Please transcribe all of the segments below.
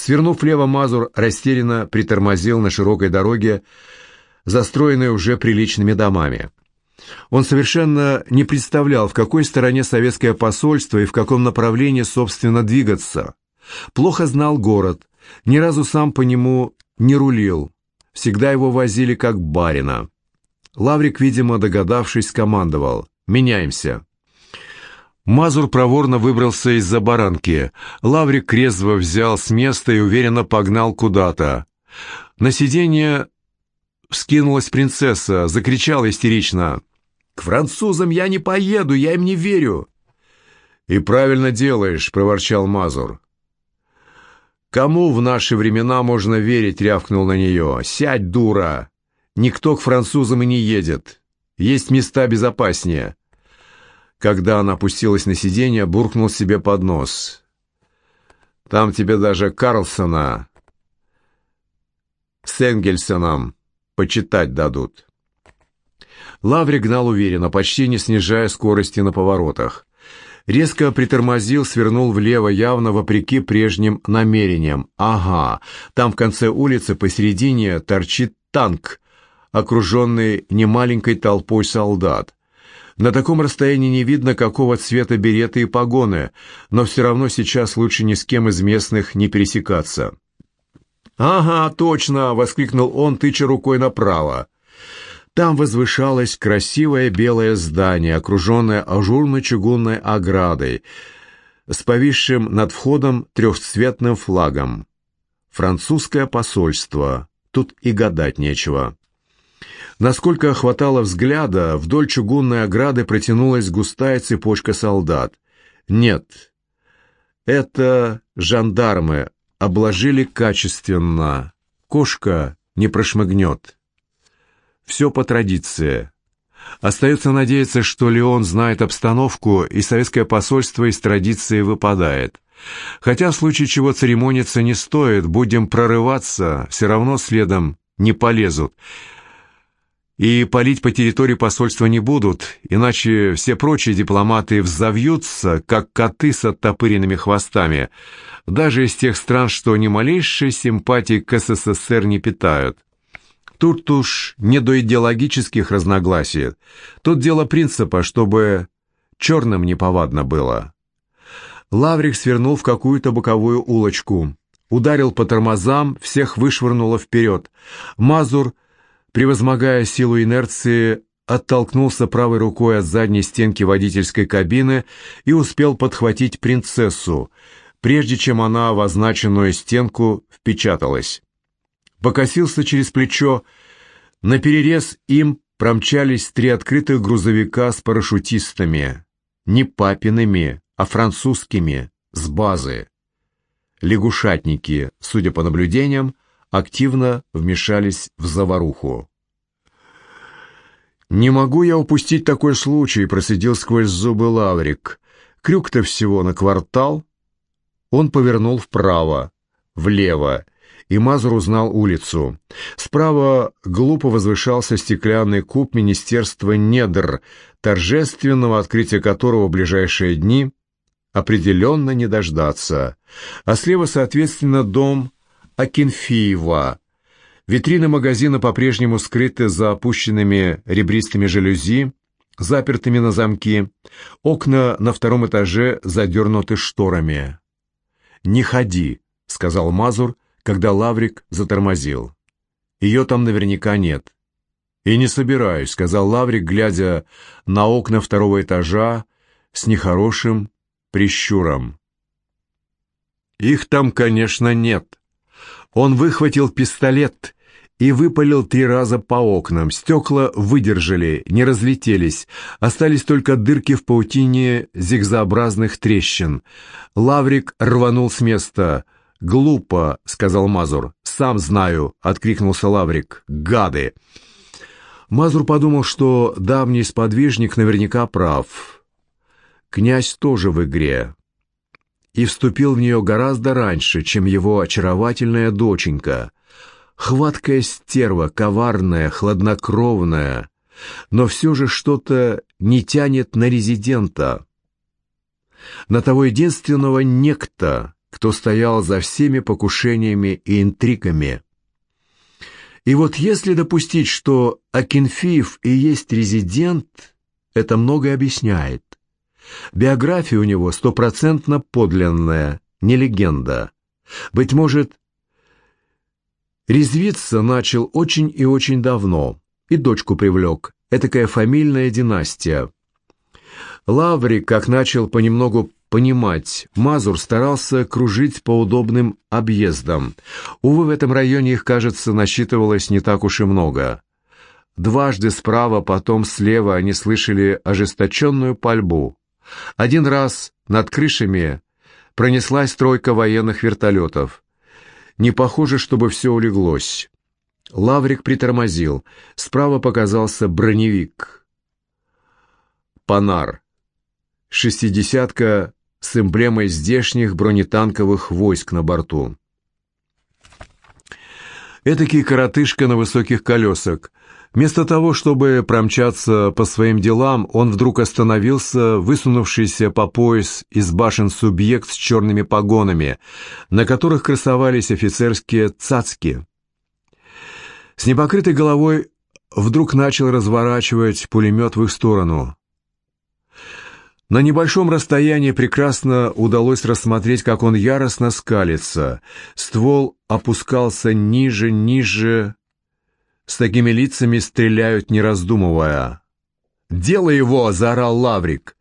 Свернув влево, Мазур растерянно притормозил на широкой дороге, застроенной уже приличными домами. Он совершенно не представлял, в какой стороне советское посольство и в каком направлении, собственно, двигаться. Плохо знал город, ни разу сам по нему не рулил, всегда его возили как барина. Лаврик, видимо, догадавшись, скомандовал «Меняемся». Мазур проворно выбрался из-за баранки. Лаврик крезво взял с места и уверенно погнал куда-то. На сиденье вскинулась принцесса, закричала истерично. «К французам я не поеду, я им не верю!» «И правильно делаешь», — проворчал Мазур. «Кому в наши времена можно верить?» — рявкнул на нее. «Сядь, дура! Никто к французам и не едет. Есть места безопаснее». Когда она опустилась на сиденье, буркнул себе под нос. «Там тебе даже Карлсона с Энгельсоном почитать дадут». Лаври гнал уверенно, почти не снижая скорости на поворотах. Резко притормозил, свернул влево, явно вопреки прежним намерениям. Ага, там в конце улицы посередине торчит танк, окруженный немаленькой толпой солдат. На таком расстоянии не видно, какого цвета береты и погоны, но все равно сейчас лучше ни с кем из местных не пересекаться. «Ага, точно!» — воскликнул он, тыча рукой направо. Там возвышалось красивое белое здание, окруженное ажурно-чугунной оградой, с повисшим над входом трехцветным флагом. Французское посольство. Тут и гадать нечего. Насколько хватало взгляда, вдоль чугунной ограды протянулась густая цепочка солдат. Нет, это жандармы обложили качественно. Кошка не прошмыгнет. Все по традиции. Остается надеяться, что Леон знает обстановку, и советское посольство из традиции выпадает. Хотя в случае чего церемониться не стоит, будем прорываться, все равно следом не полезут. И палить по территории посольства не будут, иначе все прочие дипломаты взовьются, как коты с оттопыренными хвостами, даже из тех стран, что ни малейшей симпатии к СССР не питают. Тут уж не до идеологических разногласий. Тут дело принципа, чтобы черным неповадно было. Лаврик свернул в какую-то боковую улочку. Ударил по тормозам, всех вышвырнуло вперед. Мазур, превозмогая силу инерции, оттолкнулся правой рукой от задней стенки водительской кабины и успел подхватить принцессу, прежде чем она в означенную стенку впечаталась покосился через плечо. На перерез им промчались три открытых грузовика с парашютистами. Не папиными, а французскими, с базы. Лягушатники, судя по наблюдениям, активно вмешались в заваруху. «Не могу я упустить такой случай», — просидел сквозь зубы Лаврик. «Крюк-то всего на квартал». Он повернул вправо, влево, и Мазур узнал улицу. Справа глупо возвышался стеклянный куб Министерства недр, торжественного открытия которого в ближайшие дни определенно не дождаться. А слева, соответственно, дом Акинфиева. Витрины магазина по-прежнему скрыты за опущенными ребристыми жалюзи, запертыми на замки. Окна на втором этаже задернуты шторами. «Не ходи», — сказал Мазур, — когда Лаврик затормозил. «Ее там наверняка нет». «И не собираюсь», — сказал Лаврик, глядя на окна второго этажа с нехорошим прищуром. «Их там, конечно, нет». Он выхватил пистолет и выпалил три раза по окнам. Стекла выдержали, не разлетелись. Остались только дырки в паутине зигзообразных трещин. Лаврик рванул с места — «Глупо», — сказал Мазур. «Сам знаю», — откликнулся Лаврик. «Гады!» Мазур подумал, что давний сподвижник наверняка прав. Князь тоже в игре. И вступил в нее гораздо раньше, чем его очаровательная доченька. Хваткая стерва, коварная, хладнокровная, но все же что-то не тянет на резидента. На того единственного некто, кто стоял за всеми покушениями и интригами. И вот если допустить, что Акинфиев и есть резидент, это многое объясняет. Биография у него стопроцентно подлинная, не легенда. Быть может, резвиться начал очень и очень давно, и дочку привлек, этакая фамильная династия. Лаврик, как начал понемногу понимать, Мазур старался кружить по удобным объездам. Увы, в этом районе их, кажется, насчитывалось не так уж и много. Дважды справа, потом слева они слышали ожесточенную пальбу. Один раз над крышами пронеслась тройка военных вертолетов. Не похоже, чтобы все улеглось. Лаврик притормозил. Справа показался броневик. «Панар». Шестидесятка с эмблемой здешних бронетанковых войск на борту. Этакий коротышка на высоких колесах. Вместо того, чтобы промчаться по своим делам, он вдруг остановился, высунувшийся по пояс из башен субъект с черными погонами, на которых красовались офицерские цацки. С непокрытой головой вдруг начал разворачивать пулемет в их сторону. На небольшом расстоянии прекрасно удалось рассмотреть, как он яростно скалится. Ствол опускался ниже, ниже. С такими лицами стреляют, не раздумывая. «Делай его!» — заорал Лаврик.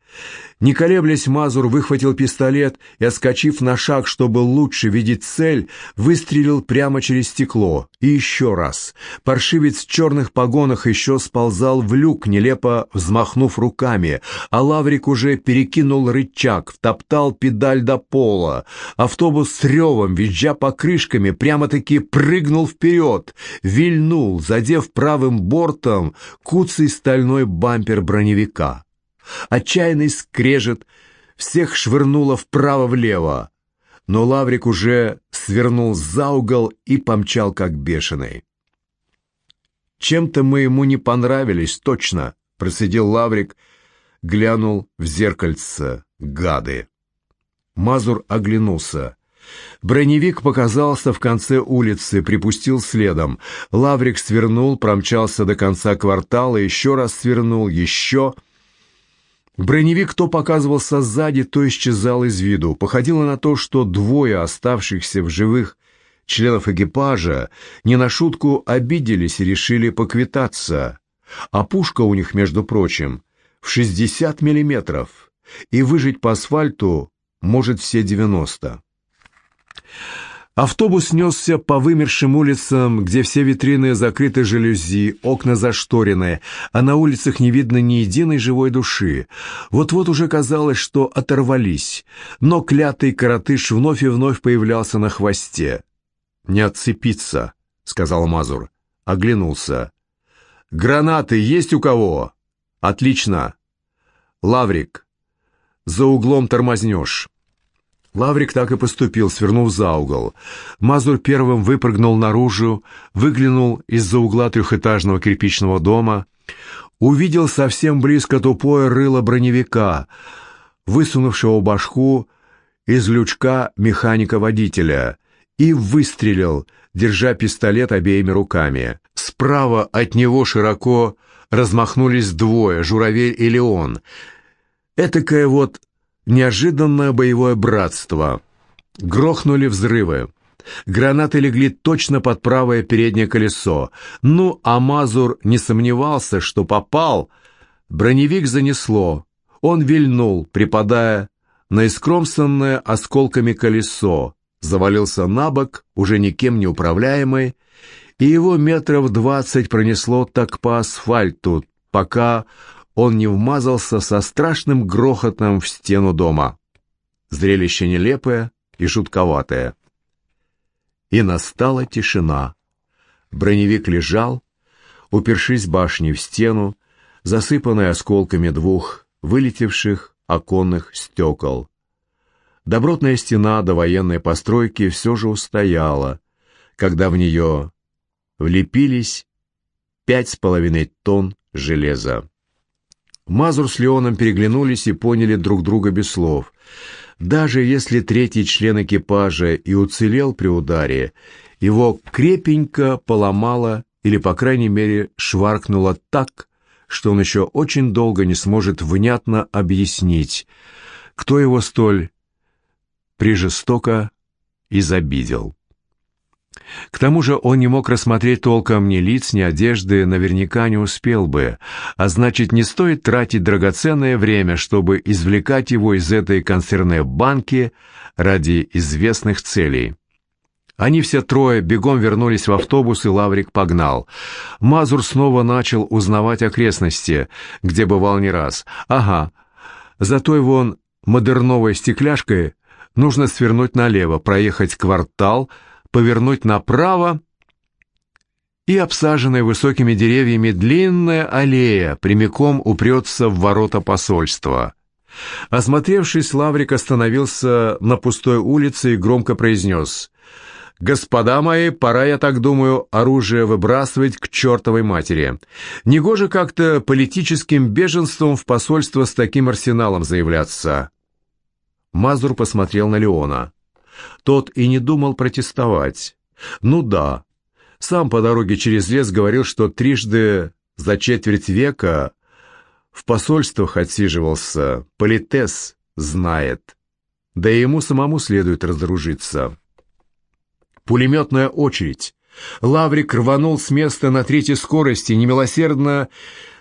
Не колеблясь, Мазур выхватил пистолет и, отскочив на шаг, чтобы лучше видеть цель, выстрелил прямо через стекло. И еще раз. Паршивец в черных погонах еще сползал в люк, нелепо взмахнув руками, а Лаврик уже перекинул рычаг, втоптал педаль до пола. Автобус с ревом, визжа покрышками, прямо-таки прыгнул вперед, вильнул, задев правым бортом куцый стальной бампер броневика. Отчаянный скрежет, всех швырнуло вправо-влево, но Лаврик уже свернул за угол и помчал как бешеный. «Чем-то мы ему не понравились, точно», — просидел Лаврик, глянул в зеркальце. «Гады!» Мазур оглянулся. Броневик показался в конце улицы, припустил следом. Лаврик свернул, промчался до конца квартала, еще раз свернул, еще... Броневик то показывался сзади, то исчезал из виду. Походило на то, что двое оставшихся в живых членов экипажа не на шутку обиделись и решили поквитаться. А пушка у них, между прочим, в 60 миллиметров, и выжить по асфальту может все 90. Автобус несся по вымершим улицам, где все витрины закрыты жалюзи, окна зашторены, а на улицах не видно ни единой живой души. Вот-вот уже казалось, что оторвались, но клятый коротыш вновь и вновь появлялся на хвосте. «Не отцепиться», — сказал Мазур. Оглянулся. «Гранаты есть у кого?» «Отлично. Лаврик, за углом тормознешь». Лаврик так и поступил, свернув за угол. Мазур первым выпрыгнул наружу, выглянул из-за угла трехэтажного кирпичного дома, увидел совсем близко тупое рыло броневика, высунувшего башку из лючка механика-водителя, и выстрелил, держа пистолет обеими руками. Справа от него широко размахнулись двое, Журавель и Леон. Этакое вот Неожиданное боевое братство. Грохнули взрывы. Гранаты легли точно под правое переднее колесо. Ну, а Мазур не сомневался, что попал. Броневик занесло. Он вильнул, припадая на искромсанное осколками колесо, завалился на бок, уже никем не управляемый, и его метров двадцать пронесло так по асфальту, пока он не вмазался со страшным грохотом в стену дома. Зрелище нелепое и жутковатое. И настала тишина. Броневик лежал, упершись башней в стену, засыпанной осколками двух вылетевших оконных стекол. Добротная стена до военной постройки все же устояла, когда в нее влепились пять с половиной тонн железа. Мазур с Леоном переглянулись и поняли друг друга без слов. Даже если третий член экипажа и уцелел при ударе, его крепенько поломало или, по крайней мере, шваркнуло так, что он еще очень долго не сможет внятно объяснить, кто его столь прижестоко изобидел. К тому же он не мог рассмотреть толком ни лиц, ни одежды, наверняка не успел бы, а значит, не стоит тратить драгоценное время, чтобы извлекать его из этой консервной банки ради известных целей. Они все трое бегом вернулись в автобус, и Лаврик погнал. Мазур снова начал узнавать окрестности, где бывал не раз. Ага, за той вон модерновой стекляшкой нужно свернуть налево, проехать квартал — повернуть направо, и обсаженная высокими деревьями длинная аллея прямиком упрется в ворота посольства. Осмотревшись, Лаврик остановился на пустой улице и громко произнес «Господа мои, пора, я так думаю, оружие выбрасывать к чертовой матери. Негоже как-то политическим беженством в посольство с таким арсеналом заявляться». Мазур посмотрел на Леона. Тот и не думал протестовать. Ну да, сам по дороге через лес говорил, что трижды за четверть века в посольствах отсиживался, политес знает. Да и ему самому следует разоружиться. Пулеметная очередь. Лаврик рванул с места на третьей скорости, немилосердно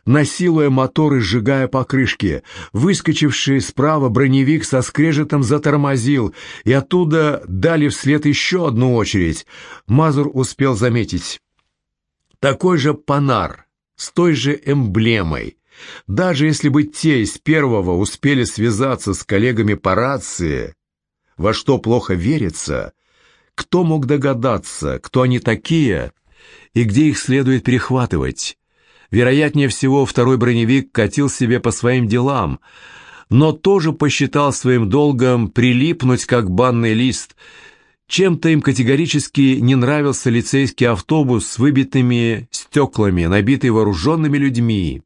насилуя мотор и сжигая покрышки. Выскочивший справа броневик со скрежетом затормозил, и оттуда дали вслед еще одну очередь. Мазур успел заметить. Такой же панар, с той же эмблемой. Даже если бы те из первого успели связаться с коллегами по рации, во что плохо верится, кто мог догадаться, кто они такие и где их следует перехватывать? Вероятнее всего, второй броневик катил себе по своим делам, но тоже посчитал своим долгом прилипнуть, как банный лист. Чем-то им категорически не нравился лицейский автобус с выбитыми стеклами, набитый вооруженными людьми.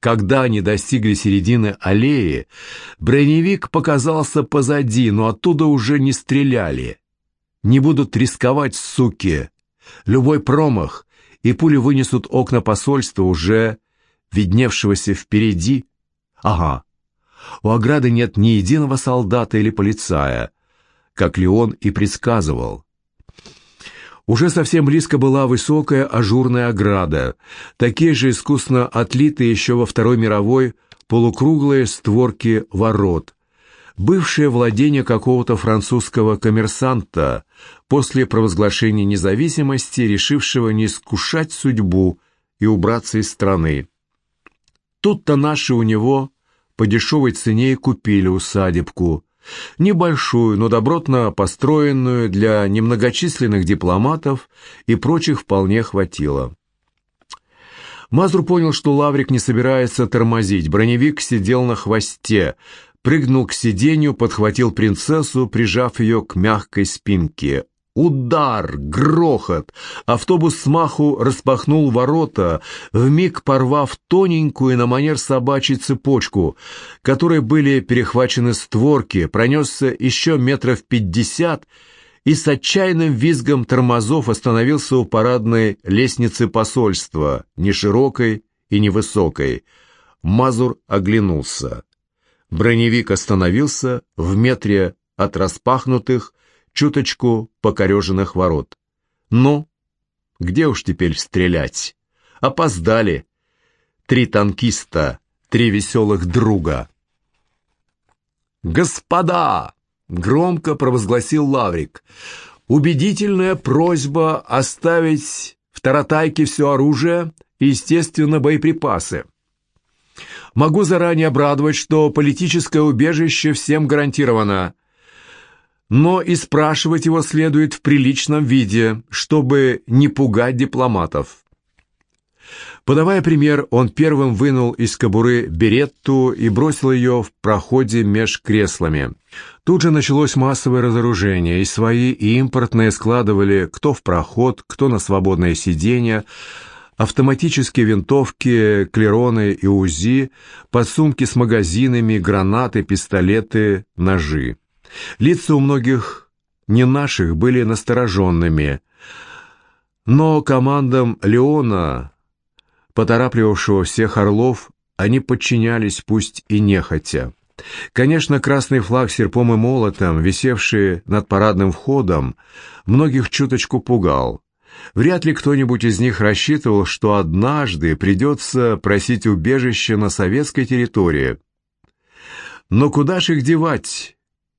Когда они достигли середины аллеи, броневик показался позади, но оттуда уже не стреляли. Не будут рисковать, суки. Любой промах и пули вынесут окна посольства, уже видневшегося впереди. Ага, у ограды нет ни единого солдата или полицая, как Леон и предсказывал. Уже совсем близко была высокая ажурная ограда, такие же искусно отлитые еще во Второй мировой полукруглые створки ворот, бывшее владение какого-то французского коммерсанта, после провозглашения независимости, решившего не искушать судьбу и убраться из страны. Тут-то наши у него по дешевой цене и купили усадебку, небольшую, но добротно построенную для немногочисленных дипломатов и прочих вполне хватило. Мазур понял, что Лаврик не собирается тормозить. Броневик сидел на хвосте, прыгнул к сиденью, подхватил принцессу, прижав ее к мягкой спинке. Удар, грохот! Автобус с маху распахнул ворота, вмиг порвав тоненькую на манер собачьей цепочку, которой были перехвачены створки, пронесся еще метров пятьдесят и с отчаянным визгом тормозов остановился у парадной лестницы посольства, не широкой и невысокой. Мазур оглянулся. Броневик остановился в метре от распахнутых, чуточку покореженных ворот. Ну, где уж теперь стрелять? Опоздали. Три танкиста, три веселых друга. «Господа!» — громко провозгласил Лаврик. «Убедительная просьба оставить в Таратайке все оружие и, естественно, боеприпасы. Могу заранее обрадовать, что политическое убежище всем гарантировано. Но и спрашивать его следует в приличном виде, чтобы не пугать дипломатов. Подавая пример, он первым вынул из кобуры беретту и бросил ее в проходе меж креслами. Тут же началось массовое разоружение, и свои, и импортные складывали кто в проход, кто на свободное сиденье, автоматические винтовки, клероны и УЗИ, подсумки с магазинами, гранаты, пистолеты, ножи. Лица у многих не наших были настороженными, но командам Леона, поторапливавшего всех орлов, они подчинялись пусть и нехотя. Конечно, красный флаг серпом и молотом, висевший над парадным входом, многих чуточку пугал. Вряд ли кто-нибудь из них рассчитывал, что однажды придется просить убежище на советской территории. Но куда ж их девать?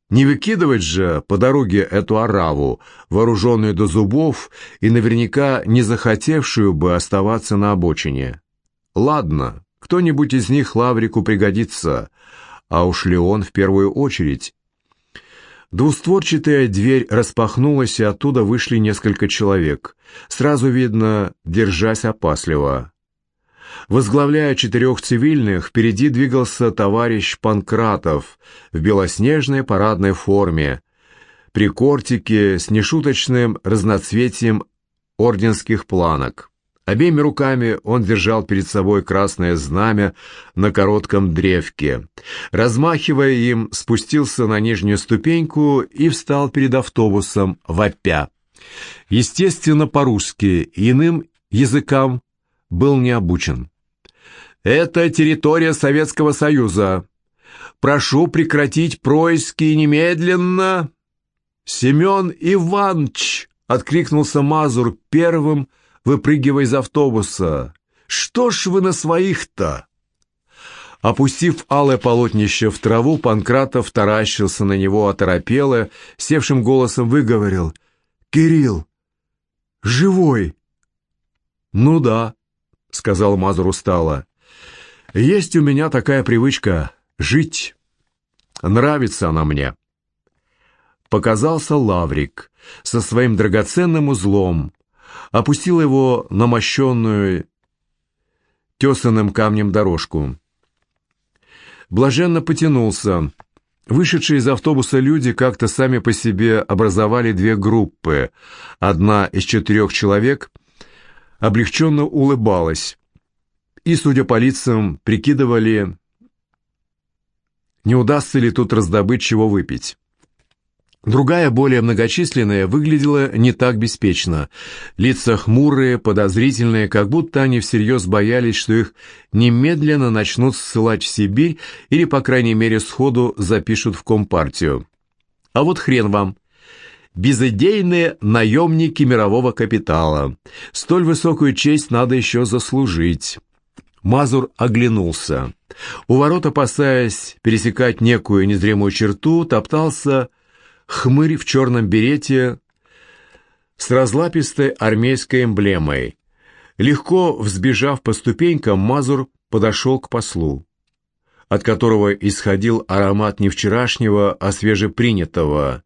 Не выкидывать же по дороге эту ораву, вооруженную до зубов и наверняка не захотевшую бы оставаться на обочине. Ладно, кто-нибудь из них Лаврику пригодится, а уж Леон в первую очередь. Двустворчатая дверь распахнулась, и оттуда вышли несколько человек. Сразу видно, держась опасливо. Возглавляя четырех цивильных, впереди двигался товарищ Панкратов в белоснежной парадной форме, при кортике с нешуточным разноцветием орденских планок. Обеими руками он держал перед собой красное знамя на коротком древке. Размахивая им, спустился на нижнюю ступеньку и встал перед автобусом, вопя. Естественно, по-русски, иным языкам был не обучен. «Это территория Советского Союза. Прошу прекратить происки немедленно!» «Семен Иванович!» — откликнулся Мазур первым, — выпрыгивая из автобуса. «Что ж вы на своих-то?» Опустив алое полотнище в траву, Панкратов таращился на него оторопело, севшим голосом выговорил. «Кирилл! Живой!» «Ну да», — сказал Мазур устало. «Есть у меня такая привычка — жить. Нравится она мне». Показался Лаврик со своим драгоценным узлом, опустил его на мощенную тесанным камнем дорожку. Блаженно потянулся. Вышедшие из автобуса люди как-то сами по себе образовали две группы. Одна из четырех человек облегченно улыбалась и, судя по лицам, прикидывали, не удастся ли тут раздобыть чего выпить. Другая, более многочисленная, выглядела не так беспечно. Лица хмурые, подозрительные, как будто они всерьез боялись, что их немедленно начнут ссылать в Сибирь или, по крайней мере, сходу запишут в Компартию. А вот хрен вам. Безыдейные наемники мирового капитала. Столь высокую честь надо еще заслужить. Мазур оглянулся. У ворот, опасаясь пересекать некую незримую черту, топтался хмырь в черном берете с разлапистой армейской эмблемой. Легко взбежав по ступенькам, Мазур подошел к послу, от которого исходил аромат не вчерашнего, а свежепринятого,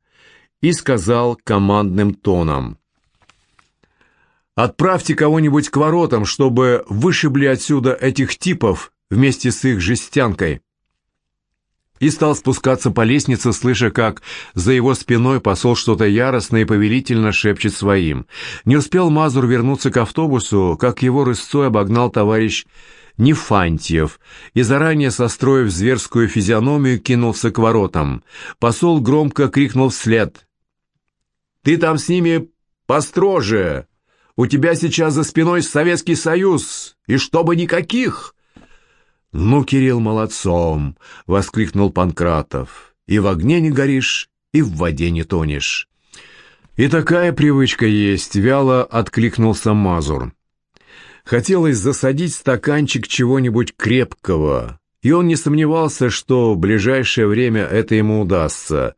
и сказал командным тоном. «Отправьте кого-нибудь к воротам, чтобы вышибли отсюда этих типов вместе с их жестянкой» и стал спускаться по лестнице, слыша, как за его спиной посол что-то яростно и повелительно шепчет своим. Не успел Мазур вернуться к автобусу, как его рысцой обогнал товарищ Нефантьев и, заранее состроив зверскую физиономию, кинулся к воротам. Посол громко крикнул вслед. «Ты там с ними построже! У тебя сейчас за спиной Советский Союз, и чтобы никаких!» «Ну, Кирилл, молодцом!» — воскликнул Панкратов. «И в огне не горишь, и в воде не тонешь». «И такая привычка есть», — вяло откликнулся Мазур. Хотелось засадить стаканчик чего-нибудь крепкого, и он не сомневался, что в ближайшее время это ему удастся.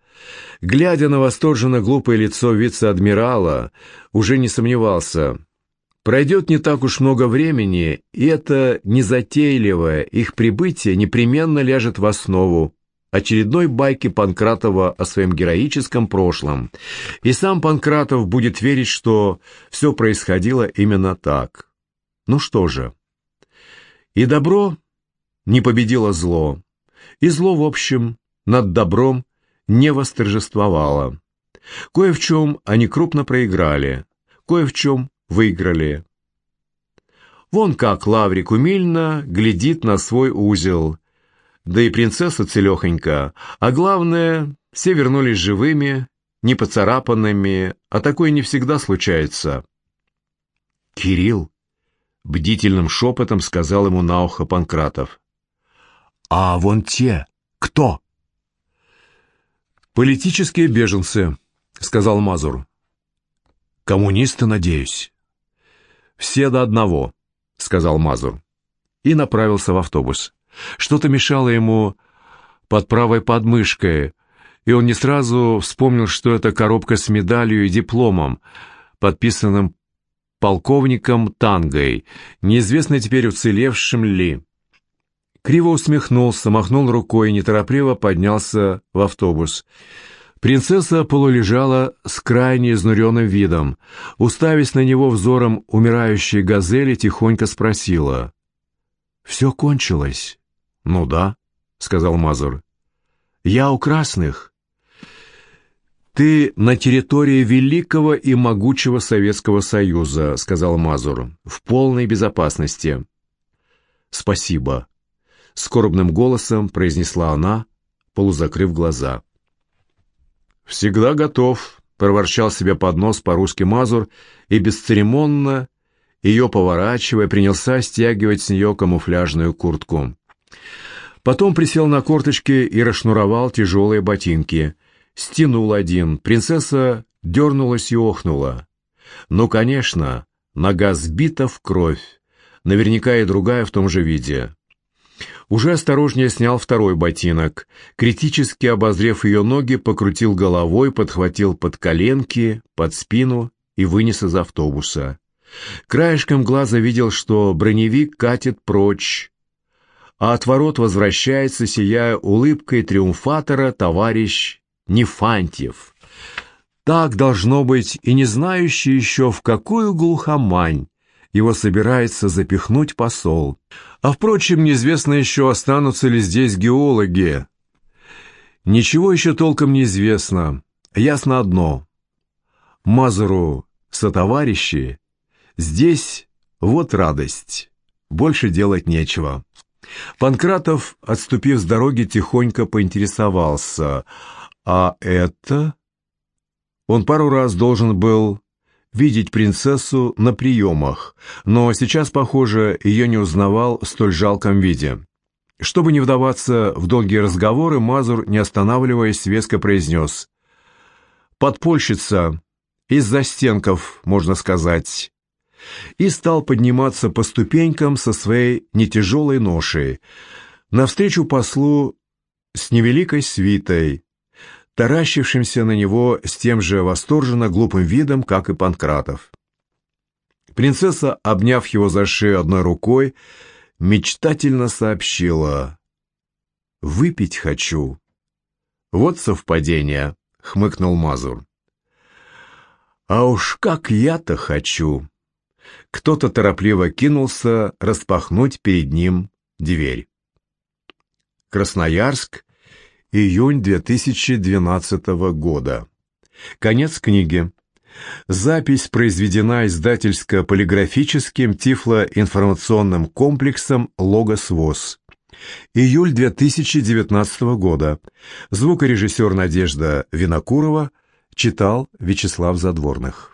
Глядя на восторженно глупое лицо вице-адмирала, уже не сомневался — Пройдет не так уж много времени, и это незатейливое их прибытие непременно ляжет в основу очередной байки Панкратова о своем героическом прошлом. И сам Панкратов будет верить, что все происходило именно так. Ну что же. И добро не победило зло, и зло, в общем, над добром не восторжествовало. Кое в чем они крупно проиграли, кое в чем выиграли. Вон как Лаврик умильно глядит на свой узел. Да и принцесса целехонька, а главное, все вернулись живыми, не поцарапанными, а такое не всегда случается. «Кирилл!» — бдительным шепотом сказал ему на ухо Панкратов. «А вон те кто?» «Политические беженцы», — сказал Мазур. «Коммунисты, надеюсь». «Все до одного», — сказал Мазур. И направился в автобус. Что-то мешало ему под правой подмышкой, и он не сразу вспомнил, что это коробка с медалью и дипломом, подписанным полковником Тангой, неизвестно теперь уцелевшим ли. Криво усмехнулся, махнул рукой и неторопливо поднялся в автобус. Принцесса полулежала с крайне изнуренным видом. Уставясь на него взором умирающей газели, тихонько спросила. «Все кончилось?» «Ну да», — сказал Мазур. «Я у красных». «Ты на территории великого и могучего Советского Союза», — сказал Мазур, — «в полной безопасности». «Спасибо», — скорбным голосом произнесла она, полузакрыв глаза. «Всегда готов», — проворчал себе под нос по-русски Мазур и бесцеремонно, ее поворачивая, принялся стягивать с нее камуфляжную куртку. Потом присел на корточки и расшнуровал тяжелые ботинки — стянул один. Принцесса дернулась и охнула. Ну, конечно, нога сбита в кровь. Наверняка и другая в том же виде. Уже осторожнее снял второй ботинок. Критически обозрев ее ноги, покрутил головой, подхватил под коленки, под спину и вынес из автобуса. Краешком глаза видел, что броневик катит прочь, а от ворот возвращается, сияя улыбкой триумфатора, товарищ Нефантьев. Так должно быть и не знающий еще, в какую глухомань его собирается запихнуть посол. А, впрочем, неизвестно еще, останутся ли здесь геологи. Ничего еще толком не известно. Ясно одно. Мазуру сотоварищи, здесь вот радость. Больше делать нечего. Панкратов, отступив с дороги, тихонько поинтересовался — а это... Он пару раз должен был видеть принцессу на приемах, но сейчас, похоже, ее не узнавал в столь жалком виде. Чтобы не вдаваться в долгие разговоры, Мазур, не останавливаясь, веско произнес «Подпольщица, из-за стенков, можно сказать» и стал подниматься по ступенькам со своей нетяжелой ношей, навстречу послу с невеликой свитой, таращившимся на него с тем же восторженно глупым видом, как и Панкратов. Принцесса, обняв его за шею одной рукой, мечтательно сообщила «Выпить хочу». «Вот совпадение», — хмыкнул Мазур. «А уж как я-то хочу!» Кто-то торопливо кинулся распахнуть перед ним дверь. Красноярск, Июнь 2012 года. Конец книги. Запись произведена издательско-полиграфическим тифлоинформационным комплексом «Логос ВОЗ». Июль 2019 года. Звукорежиссер Надежда Винокурова читал Вячеслав Задворных.